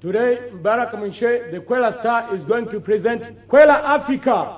Today, Mbaraka Munche, the Kwela Star, is going to present Kwela Africa.